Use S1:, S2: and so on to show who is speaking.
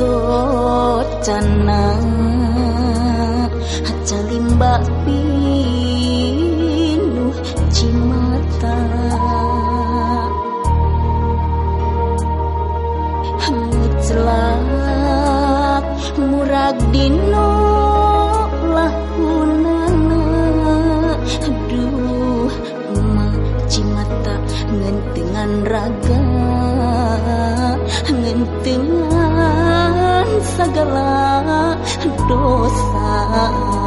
S1: sot socana hacalimba pinu cimata. Hangit celak murag dino ngentengan raga ngentengan segala dosa